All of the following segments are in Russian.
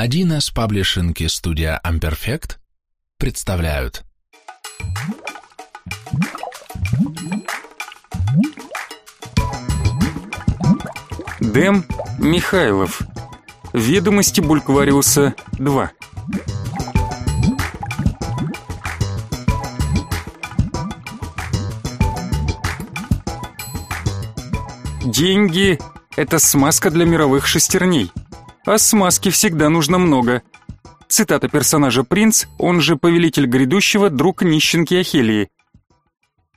1С паблишинг и студия Amperfect представляют. Дэм Михайлов. Ведомости Бульквариуса 2 Деньги — это смазка для мировых шестерней. А смазки всегда нужно много. Цитата персонажа Принц, он же повелитель грядущего, друг нищенки Ахелии.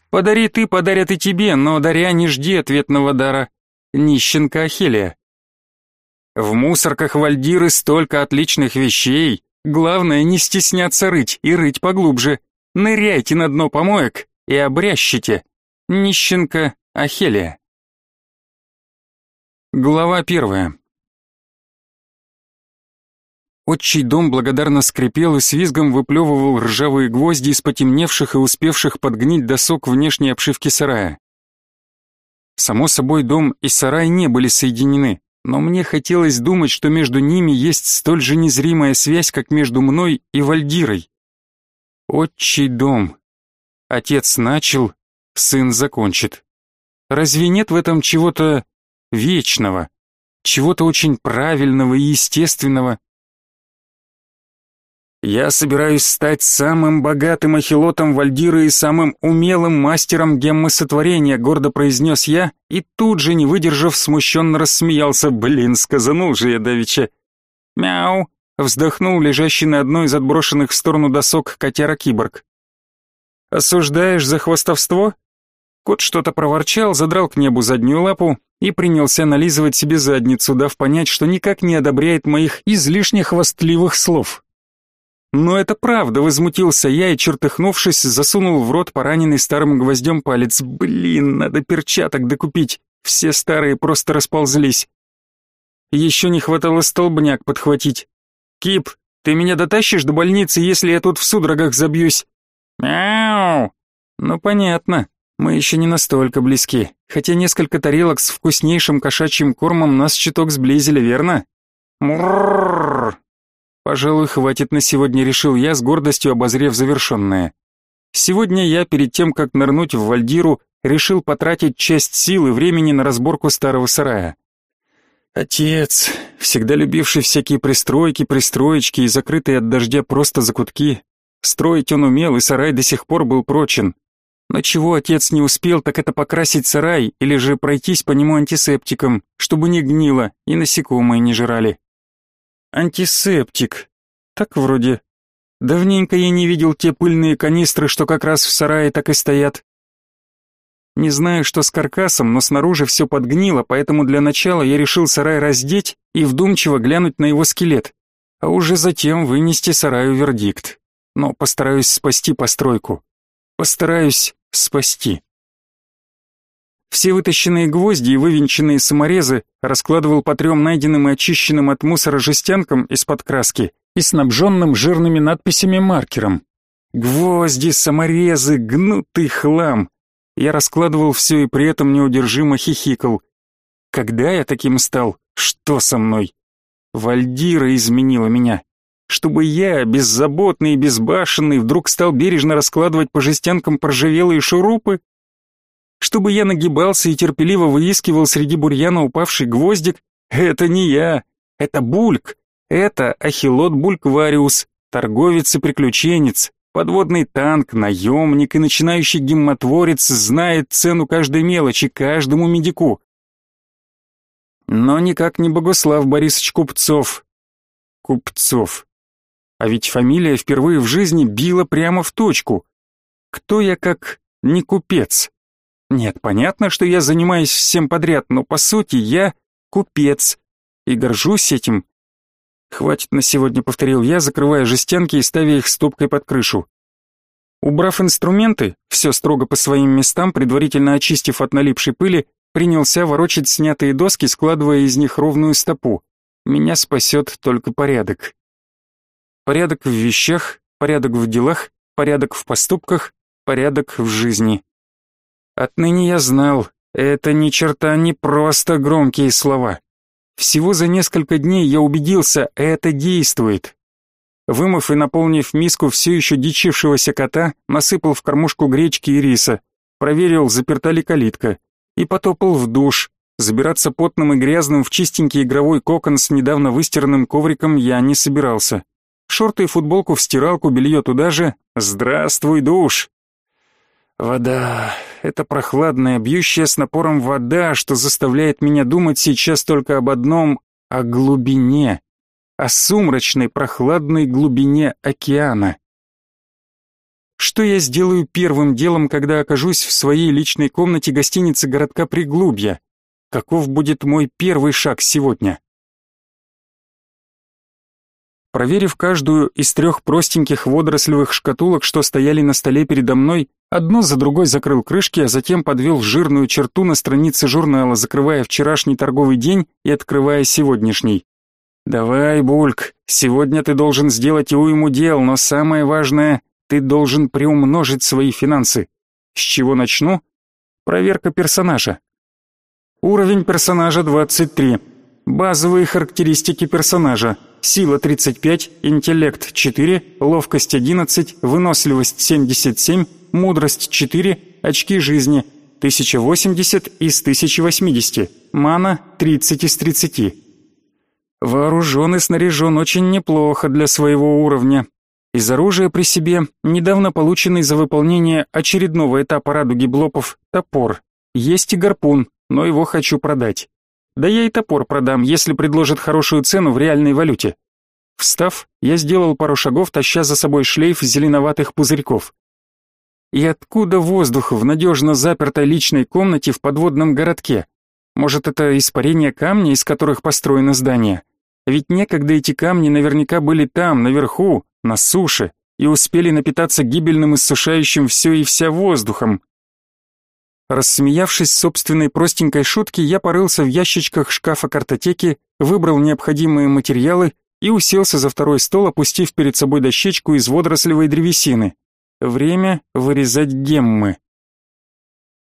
«Подари ты, подарят и тебе, но даря не жди ответного дара. Нищенка Ахелия». В мусорках Вальдиры столько отличных вещей. Главное не стесняться рыть и рыть поглубже. Ныряйте на дно помоек и обрящите. Нищенка Ахелия. Глава первая. Отчий дом благодарно скрипел и с визгом выплевывал ржавые гвозди из потемневших и успевших подгнить досок внешней обшивки сарая. Само собой, дом и сарай не были соединены, но мне хотелось думать, что между ними есть столь же незримая связь, как между мной и Вальдирой. Отчий дом. Отец начал, сын закончит. Разве нет в этом чего-то вечного, чего-то очень правильного и естественного. Я собираюсь стать самым богатым ахилотом Вальдиры и самым умелым мастером геммосотворения, гордо произнес я, и тут же, не выдержав, смущенно рассмеялся. Блин, сказанул же я давеча. Мяу, вздохнул лежащий на одной из отброшенных в сторону досок котяра-киборг. Осуждаешь за хвастовство? Кот что-то проворчал, задрал к небу заднюю лапу и принялся нализывать себе задницу, дав понять, что никак не одобряет моих излишне хвастливых слов. Но это правда, возмутился я и, чертыхнувшись, засунул в рот пораненный старым гвоздем палец. Блин, надо перчаток докупить, все старые просто расползлись. Еще не хватало столбняк подхватить. Кип, ты меня дотащишь до больницы, если я тут в судорогах забьюсь? Мяу! Ну понятно. Мы еще не настолько близки, хотя несколько тарелок с вкуснейшим кошачьим кормом нас чуток сблизили, верно? Мурррррр. Пожалуй, хватит на сегодня, решил я, с гордостью обозрев завершенное. Сегодня я, перед тем, как нырнуть в Вальдиру, решил потратить часть сил и времени на разборку старого сарая. Отец, всегда любивший всякие пристройки, пристроечки и закрытые от дождя просто закутки. Строить он умел, и сарай до сих пор был прочен. Но чего отец не успел, так это покрасить сарай или же пройтись по нему антисептиком, чтобы не гнило и насекомые не жрали. Антисептик. Так вроде. Давненько я не видел те пыльные канистры, что как раз в сарае так и стоят. Не знаю, что с каркасом, но снаружи все подгнило, поэтому для начала я решил сарай раздеть и вдумчиво глянуть на его скелет, а уже затем вынести сараю вердикт. Но постараюсь спасти постройку. Постараюсь спасти. Все вытащенные гвозди и вывинченные саморезы раскладывал по трем найденным и очищенным от мусора жестянкам из-под краски и снабженным жирными надписями маркером. Гвозди, саморезы, гнутый хлам. Я раскладывал все и при этом неудержимо хихикал. Когда я таким стал? Что со мной? Вальдира изменила меня чтобы я, беззаботный и безбашенный, вдруг стал бережно раскладывать по жестянкам поржавелые шурупы? Чтобы я нагибался и терпеливо выискивал среди бурьяна упавший гвоздик? Это не я, это Бульк, это Ахилот Бульквариус, торговец и приключенец, подводный танк, наемник и начинающий геммотворец знает цену каждой мелочи, каждому медику. Но никак не Богослав Борисович Купцов. Купцов. А ведь фамилия впервые в жизни била прямо в точку. Кто я как не купец? Нет, понятно, что я занимаюсь всем подряд, но по сути я купец. И горжусь этим. Хватит на сегодня, повторил я, закрывая жестянки и ставя их стопкой под крышу. Убрав инструменты, все строго по своим местам, предварительно очистив от налипшей пыли, принялся ворочать снятые доски, складывая из них ровную стопу. Меня спасет только порядок. Порядок в вещах, порядок в делах, порядок в поступках, порядок в жизни. Отныне я знал, это ни черта не просто громкие слова. Всего за несколько дней я убедился, это действует. Вымыв и наполнив миску все еще дичившегося кота, насыпал в кормушку гречки и риса, проверил, заперта ли калитка, и потопал в душ. Забираться потным и грязным в чистенький игровой кокон с недавно выстиранным ковриком я не собирался. Шорты и футболку в стиралку, белье туда же. Здравствуй, душ! Вода. Это прохладная, бьющая с напором вода, что заставляет меня думать сейчас только об одном — о глубине. О сумрачной, прохладной глубине океана. Что я сделаю первым делом, когда окажусь в своей личной комнате гостиницы городка Приглубья? Каков будет мой первый шаг сегодня? Проверив каждую из трех простеньких водорослевых шкатулок, что стояли на столе передо мной, одну за другой закрыл крышки, а затем подвел жирную черту на странице журнала, закрывая вчерашний торговый день и открывая сегодняшний. «Давай, Бульк, сегодня ты должен сделать уйму дел, но самое важное, ты должен приумножить свои финансы. С чего начну? Проверка персонажа. Уровень персонажа 23. Базовые характеристики персонажа – сила 35, интеллект 4, ловкость 11, выносливость 77, мудрость 4, очки жизни 1080 из 1080, мана 30 из 30. Вооружен и снаряжен очень неплохо для своего уровня. Из оружия при себе недавно полученный за выполнение очередного этапа радуги блопов топор. Есть и гарпун, но его хочу продать. Да я и топор продам, если предложат хорошую цену в реальной валюте. Встав, я сделал пару шагов, таща за собой шлейф зеленоватых пузырьков. И откуда воздух в надежно запертой личной комнате в подводном городке? Может, это испарение камня, из которых построено здание? Ведь некогда эти камни наверняка были там, наверху, на суше, и успели напитаться гибельным иссушающим все и вся воздухом, Рассмеявшись собственной простенькой шутки, я порылся в ящичках шкафа картотеки, выбрал необходимые материалы и уселся за второй стол, опустив перед собой дощечку из водорослевой древесины. Время вырезать геммы.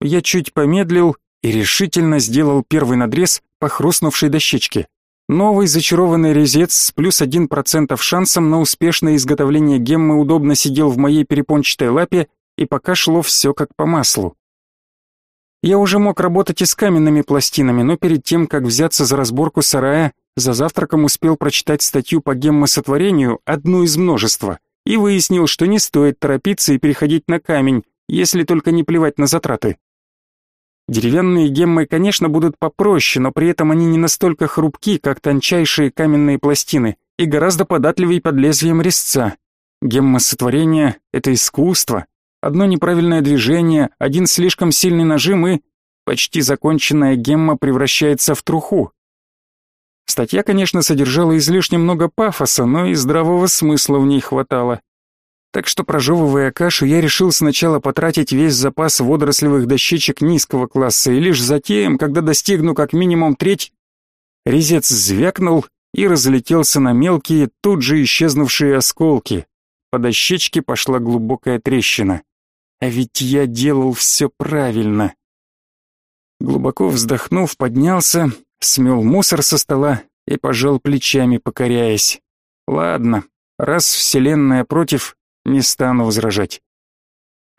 Я чуть помедлил и решительно сделал первый надрез по хрустнувшей дощечке. Новый зачарованный резец с плюс 1% шансом на успешное изготовление геммы удобно сидел в моей перепончатой лапе, и пока шло все как по маслу. Я уже мог работать и с каменными пластинами, но перед тем, как взяться за разборку сарая, за завтраком успел прочитать статью по геммосотворению, одну из множества, и выяснил, что не стоит торопиться и переходить на камень, если только не плевать на затраты. Деревянные геммы, конечно, будут попроще, но при этом они не настолько хрупки, как тончайшие каменные пластины, и гораздо податливее под лезвием резца. Геммосотворение — это искусство, Одно неправильное движение, один слишком сильный нажим и... Почти законченная гемма превращается в труху. Статья, конечно, содержала излишне много пафоса, но и здравого смысла в ней хватало. Так что, прожевывая кашу, я решил сначала потратить весь запас водорослевых дощечек низкого класса, и лишь затем, когда достигну как минимум треть... Резец звякнул и разлетелся на мелкие, тут же исчезнувшие осколки. По дощечке пошла глубокая трещина. А ведь я делал все правильно. Глубоко вздохнув, поднялся, смел мусор со стола и пожал плечами, покоряясь. Ладно, раз вселенная против, не стану возражать.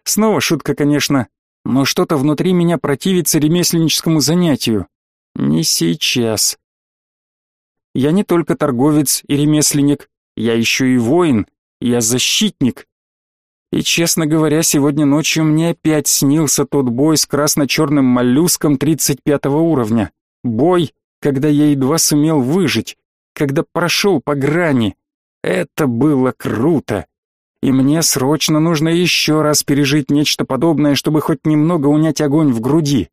Снова шутка, конечно, но что-то внутри меня противится ремесленническому занятию. Не сейчас. Я не только торговец и ремесленник, я еще и воин, я защитник. И, честно говоря, сегодня ночью мне опять снился тот бой с красно-черным моллюском 35 уровня. Бой, когда я едва сумел выжить, когда прошел по грани. Это было круто. И мне срочно нужно еще раз пережить нечто подобное, чтобы хоть немного унять огонь в груди.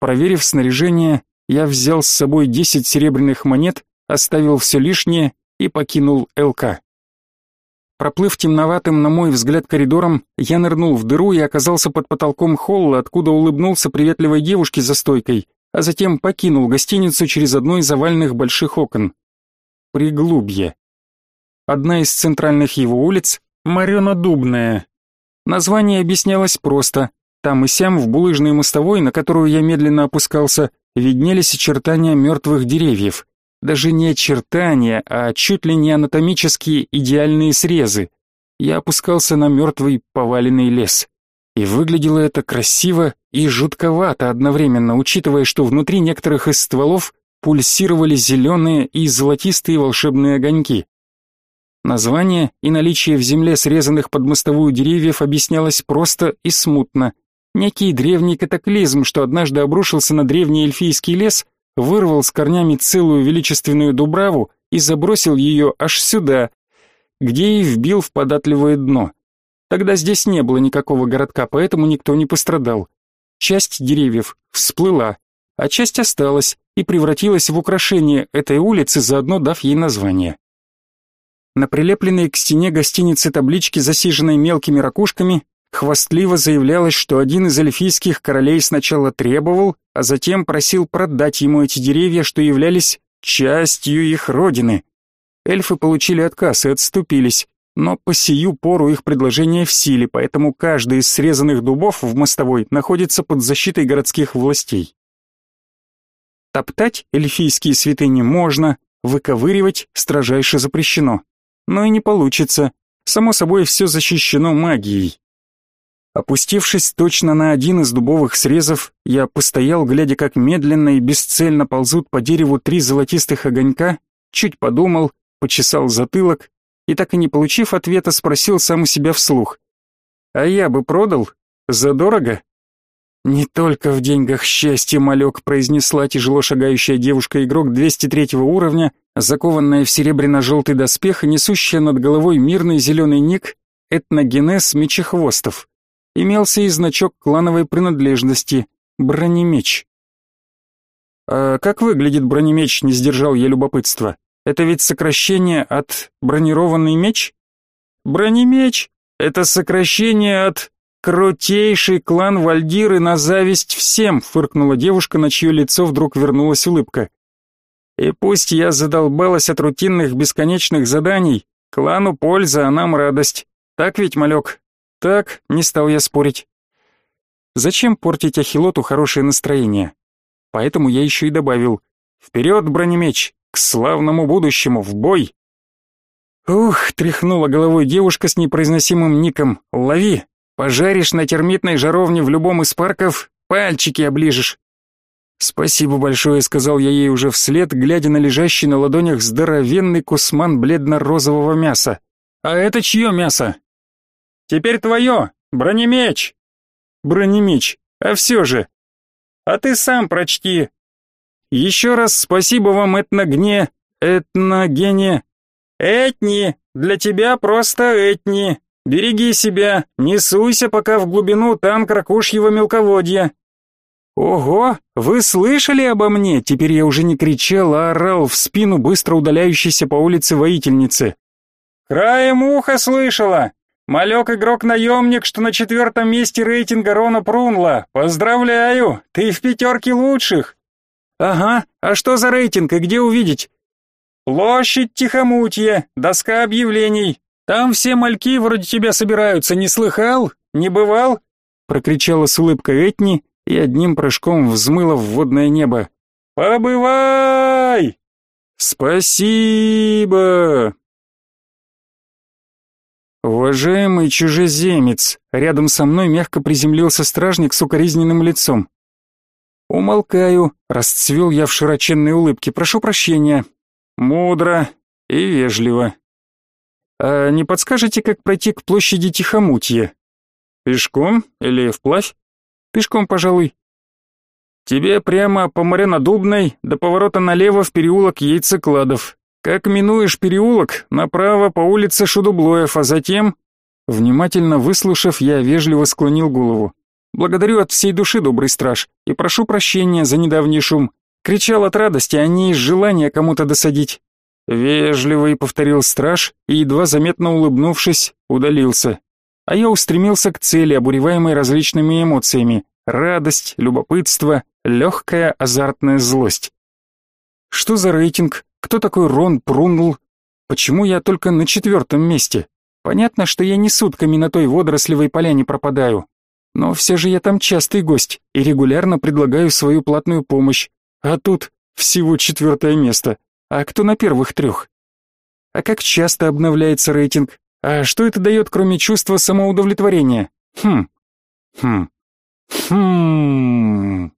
Проверив снаряжение, я взял с собой 10 серебряных монет, оставил все лишнее и покинул ЛК. Проплыв темноватым, на мой взгляд, коридором, я нырнул в дыру и оказался под потолком холла, откуда улыбнулся приветливой девушке за стойкой, а затем покинул гостиницу через одно из овальных больших окон. Приглубье. Одна из центральных его улиц — Марёна-Дубная. Название объяснялось просто. Там и сям в булыжной мостовой, на которую я медленно опускался, виднелись очертания мертвых деревьев. Даже не очертания, а чуть ли не анатомические идеальные срезы. Я опускался на мертвый поваленный лес. И выглядело это красиво и жутковато одновременно, учитывая, что внутри некоторых из стволов пульсировали зеленые и золотистые волшебные огоньки. Название и наличие в земле срезанных под мостовую деревьев объяснялось просто и смутно. Некий древний катаклизм, что однажды обрушился на древний эльфийский лес, вырвал с корнями целую величественную дубраву и забросил ее аж сюда, где и вбил в податливое дно. Тогда здесь не было никакого городка, поэтому никто не пострадал. Часть деревьев всплыла, а часть осталась и превратилась в украшение этой улицы, заодно дав ей название. На прилепленной к стене гостиницы табличке, засиженной мелкими ракушками, хвастливо заявлялось, что один из эльфийских королей сначала требовал, а затем просил продать ему эти деревья, что являлись частью их родины. Эльфы получили отказ и отступились, но по сию пору их предложение в силе, поэтому каждый из срезанных дубов в мостовой находится под защитой городских властей. Топтать эльфийские святыни можно, выковыривать строжайше запрещено но и не получится. Само собой, все защищено магией. Опустившись точно на один из дубовых срезов, я постоял, глядя, как медленно и бесцельно ползут по дереву три золотистых огонька, чуть подумал, почесал затылок и, так и не получив ответа, спросил сам у себя вслух. «А я бы продал? Задорого?» «Не только в деньгах счастье, малек», произнесла тяжело шагающая девушка-игрок 203 уровня, закованная в серебряно-желтый доспех и несущая над головой мирный зеленый ник «Этногенез мечехвостов». Имелся и значок клановой принадлежности «Бронемеч». «А как выглядит бронемеч?» — не сдержал я любопытства. «Это ведь сокращение от бронированный меч?» «Бронемеч — это сокращение от «Крутейший клан Вальдиры на зависть всем!» — фыркнула девушка, на чье лицо вдруг вернулась улыбка. «И пусть я задолбалась от рутинных бесконечных заданий, клану польза, а нам радость. Так ведь, малек?» «Так», — не стал я спорить. Зачем портить Ахилоту хорошее настроение? Поэтому я еще и добавил «Вперед, бронемеч! К славному будущему, в бой!» Ух, тряхнула головой девушка с непроизносимым ником «Лови!» Пожаришь на термитной жаровне в любом из парков, пальчики оближешь. Спасибо большое, сказал я ей уже вслед, глядя на лежащий на ладонях здоровенный кусман бледно-розового мяса. А это чье мясо? Теперь твое, бронемеч. Бронемеч, а все же. А ты сам прочти. Еще раз спасибо вам, этногне, этногене. Этни, для тебя просто этни. Береги себя, не суйся пока в глубину танк ракушьего мелководья. Ого, вы слышали обо мне? Теперь я уже не кричал, а орал в спину быстро удаляющейся по улице воительницы. Краем уха слышала. Малек игрок-наемник, что на четвертом месте рейтинга Рона Прунла. Поздравляю, ты в пятерке лучших. Ага, а что за рейтинг и где увидеть? Площадь Тихомутья, доска объявлений. Там все мальки вроде тебя собираются, не слыхал? Не бывал?» Прокричала с улыбкой Этни и одним прыжком взмыла в водное небо. «Побывай!» «Спасибо!» Уважаемый чужеземец, рядом со мной мягко приземлился стражник с укоризненным лицом. Умолкаю, расцвел я в широченной улыбке, прошу прощения. Мудро и вежливо. А не подскажете, как пройти к площади Тихомутье? Пешком или вплавь? Пешком, пожалуй. Тебе прямо по Маринодубной до поворота налево в переулок Яйцекладов. Как минуешь переулок, направо по улице Шудублоев, а затем... Внимательно выслушав, я вежливо склонил голову. Благодарю от всей души, добрый страж, и прошу прощения за недавний шум. Кричал от радости, а не из желания кому-то досадить. Вежливый повторил страж и, едва заметно улыбнувшись, удалился. А я устремился к цели, обуреваемой различными эмоциями. Радость, любопытство, легкая азартная злость. Что за рейтинг? Кто такой Рон Прунгл? Почему я только на четвертом месте? Понятно, что я не сутками на той водорослевой поляне пропадаю. Но все же я там частый гость и регулярно предлагаю свою платную помощь. А тут всего четвертое место. А кто на первых трех? А как часто обновляется рейтинг? А что это дает, кроме чувства самоудовлетворения? Хм. Хм. Хм.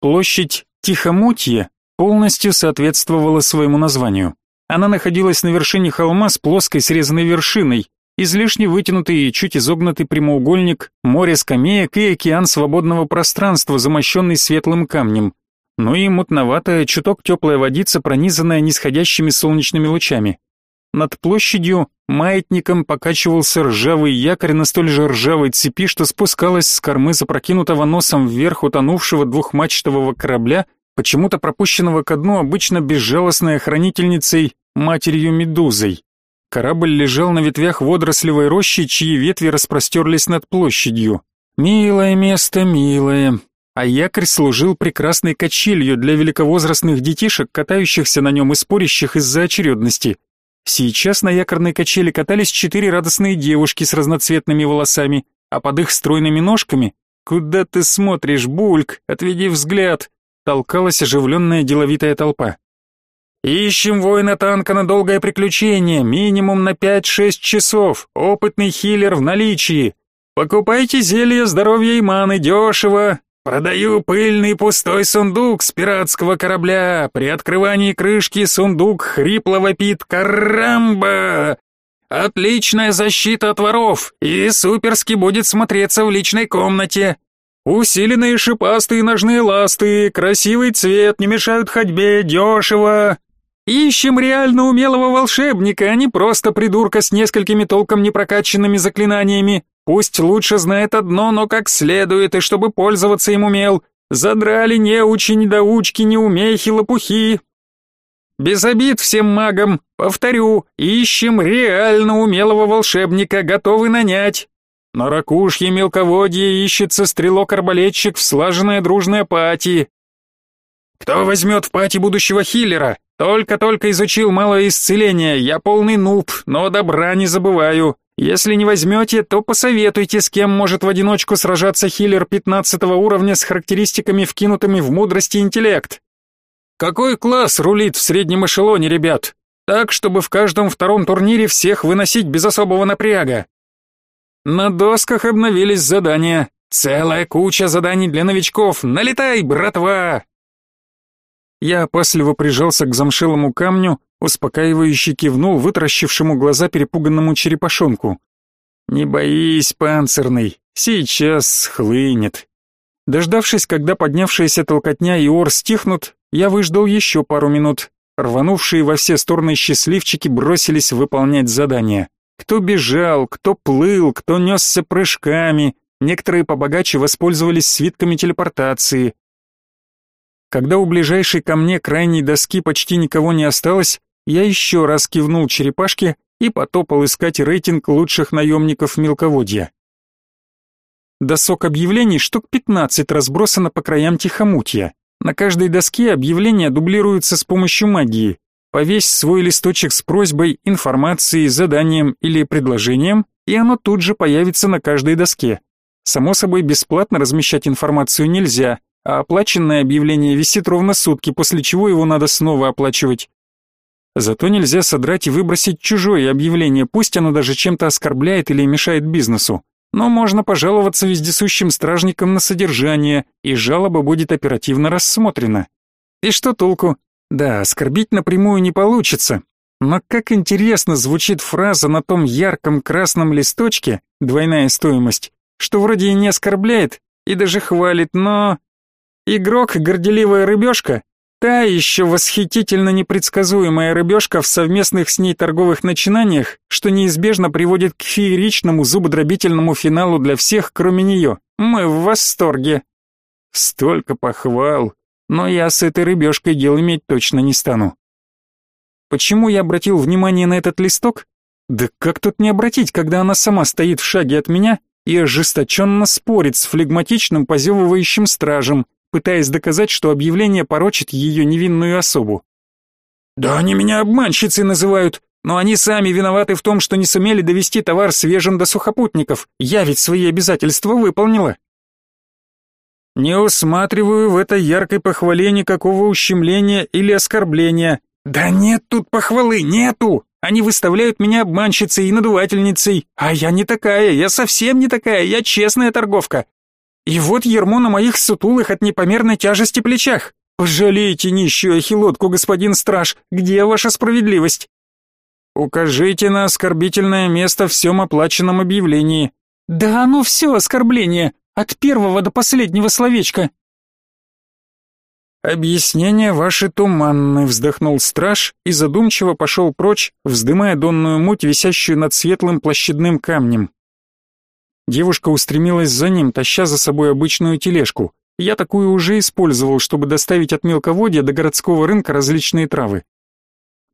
Площадь Тихомутье полностью соответствовала своему названию. Она находилась на вершине холма с плоской срезанной вершиной, излишне вытянутый и чуть изогнутый прямоугольник, море скамеек и океан свободного пространства, замощенный светлым камнем. Ну и мутноватая, чуток теплая водица, пронизанная нисходящими солнечными лучами. Над площадью маятником покачивался ржавый якорь на столь же ржавой цепи, что спускалась с кормы запрокинутого носом вверх утонувшего двухмачтового корабля, почему-то пропущенного ко дну обычно безжалостной охранительницей, матерью Медузой. Корабль лежал на ветвях водорослевой рощи, чьи ветви распростерлись над площадью. Милое место, милое. А якорь служил прекрасной качелью для великовозрастных детишек, катающихся на нем и спорящих из-за очередности. Сейчас на якорной качели катались четыре радостные девушки с разноцветными волосами, а под их стройными ножками «Куда ты смотришь, Бульк? Отведи взгляд!» толкалась оживленная деловитая толпа. Ищем воина-танка на долгое приключение, минимум на 5-6 часов. Опытный хиллер в наличии. Покупайте зелье здоровья и маны дешево. Продаю пыльный пустой сундук с пиратского корабля. При открывании крышки сундук хрипло вопит «Карамба!». Отличная защита от воров и суперски будет смотреться в личной комнате. Усиленные шипастые ножные ласты, красивый цвет, не мешают ходьбе, дешево. Ищем реально умелого волшебника, а не просто придурка с несколькими толком непрокачанными заклинаниями. Пусть лучше знает одно, но как следует, и чтобы пользоваться им умел. Задрали неучи, недоучки, неумехи, лопухи. Без обид всем магам. Повторю, ищем реально умелого волшебника, готовы нанять. На ракушье мелководье ищется стрелок-арбалетчик в слаженной дружной апатии. Кто возьмет в пати будущего хиллера? Только-только изучил малое исцеление, я полный нуб, но добра не забываю. Если не возьмете, то посоветуйте, с кем может в одиночку сражаться хиллер 15 уровня с характеристиками, вкинутыми в мудрость и интеллект. Какой класс рулит в среднем эшелоне, ребят? Так, чтобы в каждом втором турнире всех выносить без особого напряга. На досках обновились задания. Целая куча заданий для новичков. Налетай, братва! Я опасливо прижался к замшелому камню, успокаивающе кивнул вытаращившему глаза перепуганному черепашонку. «Не боись, панцирный, сейчас схлынет». Дождавшись, когда поднявшаяся толкотня и ор стихнут, я выждал еще пару минут. Рванувшие во все стороны счастливчики бросились выполнять задание. Кто бежал, кто плыл, кто несся прыжками, некоторые побогаче воспользовались свитками телепортации, когда у ближайшей ко мне крайней доски почти никого не осталось, я еще раз кивнул черепашке и потопал искать рейтинг лучших наемников мелководья. Досок объявлений штук 15 разбросано по краям Тихомутья. На каждой доске объявления дублируются с помощью магии. Повесь свой листочек с просьбой, информацией, заданием или предложением, и оно тут же появится на каждой доске. Само собой, бесплатно размещать информацию нельзя, а оплаченное объявление висит ровно сутки, после чего его надо снова оплачивать. Зато нельзя содрать и выбросить чужое объявление, пусть оно даже чем-то оскорбляет или мешает бизнесу. Но можно пожаловаться вездесущим стражникам на содержание, и жалоба будет оперативно рассмотрена. И что толку? Да, оскорбить напрямую не получится. Но как интересно звучит фраза на том ярком красном листочке, двойная стоимость, что вроде и не оскорбляет, и даже хвалит, но... Игрок горделивая рыбешка, та еще восхитительно непредсказуемая рыбешка в совместных с ней торговых начинаниях, что неизбежно приводит к фееричному зубодробительному финалу для всех, кроме нее. Мы в восторге. Столько похвал, но я с этой рыбешкой дел иметь точно не стану. Почему я обратил внимание на этот листок? Да как тут не обратить, когда она сама стоит в шаге от меня и ожесточенно спорит с флегматичным позевывающим стражем, пытаясь доказать, что объявление порочит ее невинную особу. «Да они меня обманщицей называют, но они сами виноваты в том, что не сумели довести товар свежим до сухопутников. Я ведь свои обязательства выполнила». Не усматриваю в этой яркой похвале никакого ущемления или оскорбления. Да нет тут похвалы, нету. Они выставляют меня обманщицей и надувательницей, а я не такая, я совсем не такая, я честная торговка. И вот ермо на моих сутулых от непомерной тяжести плечах. Пожалейте нищую ахилотку, господин страж, где ваша справедливость? Укажите на оскорбительное место в всем оплаченном объявлении. Да оно все оскорбление, от первого до последнего словечка. Объяснение ваши туманны, вздохнул страж и задумчиво пошел прочь, вздымая донную муть, висящую над светлым площадным камнем. Девушка устремилась за ним, таща за собой обычную тележку. Я такую уже использовал, чтобы доставить от мелководья до городского рынка различные травы.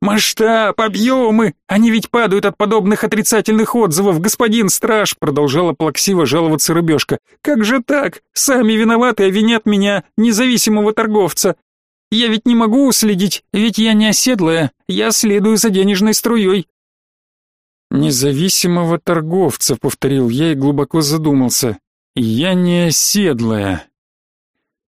«Масштаб, объемы! Они ведь падают от подобных отрицательных отзывов, господин страж!» Продолжала плаксиво жаловаться рыбешка. «Как же так? Сами виноваты, а винят меня, независимого торговца. Я ведь не могу уследить, ведь я не оседлая, я следую за денежной струей». «Независимого торговца», — повторил я и глубоко задумался. «Я не оседлая».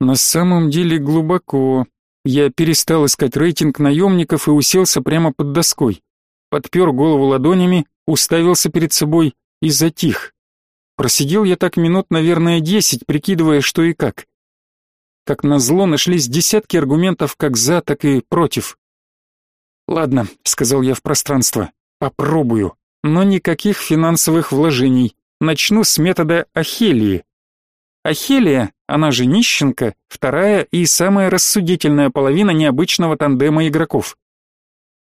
На самом деле глубоко. Я перестал искать рейтинг наемников и уселся прямо под доской. Подпер голову ладонями, уставился перед собой и затих. Просидел я так минут, наверное, десять, прикидывая, что и как. Как назло, нашлись десятки аргументов как за, так и против. «Ладно», — сказал я в пространство, — «попробую, но никаких финансовых вложений. Начну с метода Ахелии. Ахелия, она же нищенка, вторая и самая рассудительная половина необычного тандема игроков.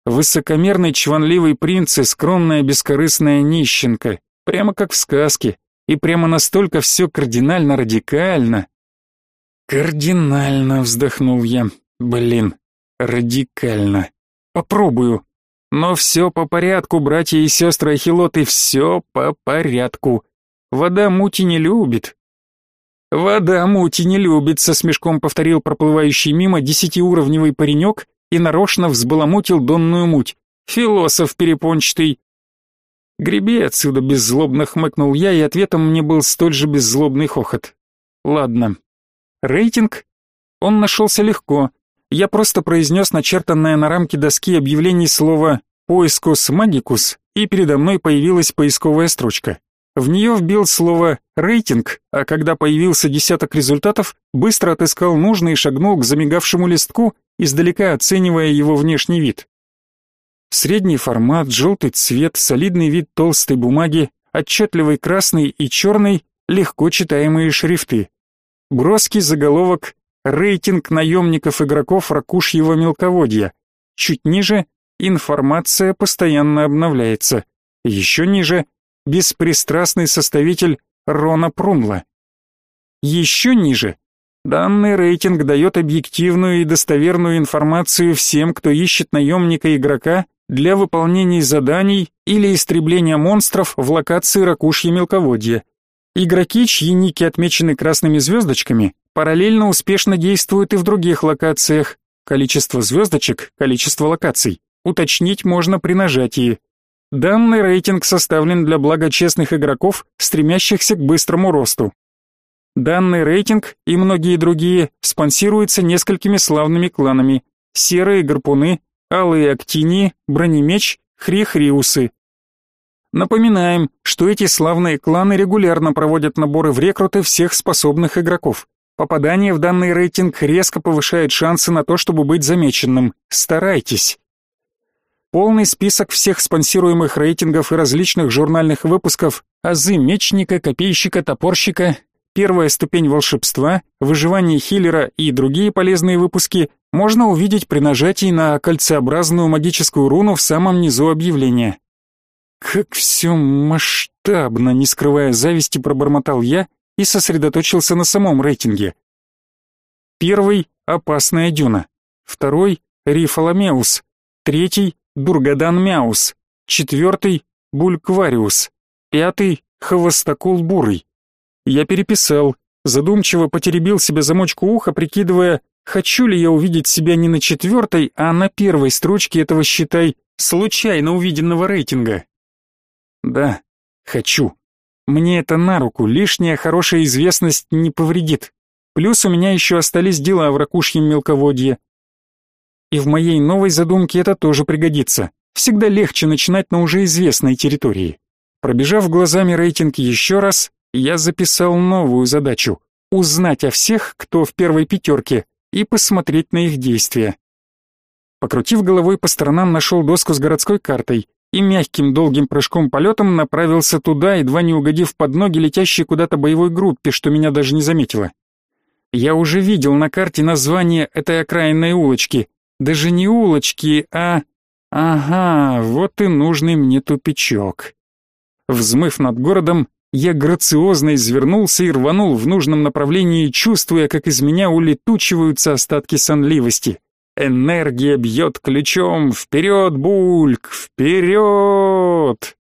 Высокомерный чванливый принц и скромная бескорыстная нищенка, прямо как в сказке, и прямо настолько все кардинально радикально. Кардинально вздохнул я. Блин, радикально. Попробую. Но все по порядку, братья и сестры Ахилоты, все по порядку. Вода мути не любит, «Вода мути не любит», — со смешком повторил проплывающий мимо десятиуровневый паренек и нарочно взбаламутил донную муть. «Философ перепончатый». «Греби отсюда», — беззлобно хмыкнул я, и ответом мне был столь же беззлобный хохот. «Ладно. Рейтинг?» Он нашелся легко. Я просто произнес начертанное на рамке доски объявлений слово «поискус магикус», и передо мной появилась поисковая строчка. В нее вбил слово «рейтинг», а когда появился десяток результатов, быстро отыскал нужный и шагнул к замигавшему листку, издалека оценивая его внешний вид. Средний формат, желтый цвет, солидный вид толстой бумаги, отчетливый красный и черный, легко читаемые шрифты. Броский заголовок «Рейтинг наемников-игроков Ракушьего мелководья». Чуть ниже «Информация постоянно обновляется». Еще ниже беспристрастный составитель Рона Прумла. Еще ниже. Данный рейтинг дает объективную и достоверную информацию всем, кто ищет наемника-игрока для выполнения заданий или истребления монстров в локации Ракушье мелководья. Игроки, чьи ники отмечены красными звездочками, параллельно успешно действуют и в других локациях. Количество звездочек, количество локаций. Уточнить можно при нажатии. Данный рейтинг составлен для благочестных игроков, стремящихся к быстрому росту. Данный рейтинг и многие другие спонсируются несколькими славными кланами: Серые гарпуны, Алые актинии, Бронемеч, Хрихриусы. Напоминаем, что эти славные кланы регулярно проводят наборы в рекруты всех способных игроков. Попадание в данный рейтинг резко повышает шансы на то, чтобы быть замеченным. Старайтесь. Полный список всех спонсируемых рейтингов и различных журнальных выпусков «Азы мечника, копейщика, топорщика», «Первая ступень волшебства», «Выживание хиллера» и другие полезные выпуски можно увидеть при нажатии на кольцеобразную магическую руну в самом низу объявления. Как все масштабно, не скрывая зависти, пробормотал я и сосредоточился на самом рейтинге. Первый — опасная дюна. Второй — Рифаламеус. Третий Дургадан Мяус, четвертый — Бульквариус, пятый — Хвостокол Бурый. Я переписал, задумчиво потеребил себе замочку уха, прикидывая, хочу ли я увидеть себя не на четвертой, а на первой строчке этого, считай, случайно увиденного рейтинга. Да, хочу. Мне это на руку, лишняя хорошая известность не повредит. Плюс у меня еще остались дела в ракушьем мелководье. И в моей новой задумке это тоже пригодится. Всегда легче начинать на уже известной территории. Пробежав глазами рейтинг еще раз, я записал новую задачу — узнать о всех, кто в первой пятерке, и посмотреть на их действия. Покрутив головой по сторонам, нашел доску с городской картой и мягким долгим прыжком полетом направился туда, едва не угодив под ноги летящей куда-то боевой группе, что меня даже не заметила. Я уже видел на карте название этой окраинной улочки. Даже не улочки, а... Ага, вот и нужный мне тупичок. Взмыв над городом, я грациозно извернулся и рванул в нужном направлении, чувствуя, как из меня улетучиваются остатки сонливости. Энергия бьет ключом. Вперед, Бульк, вперед!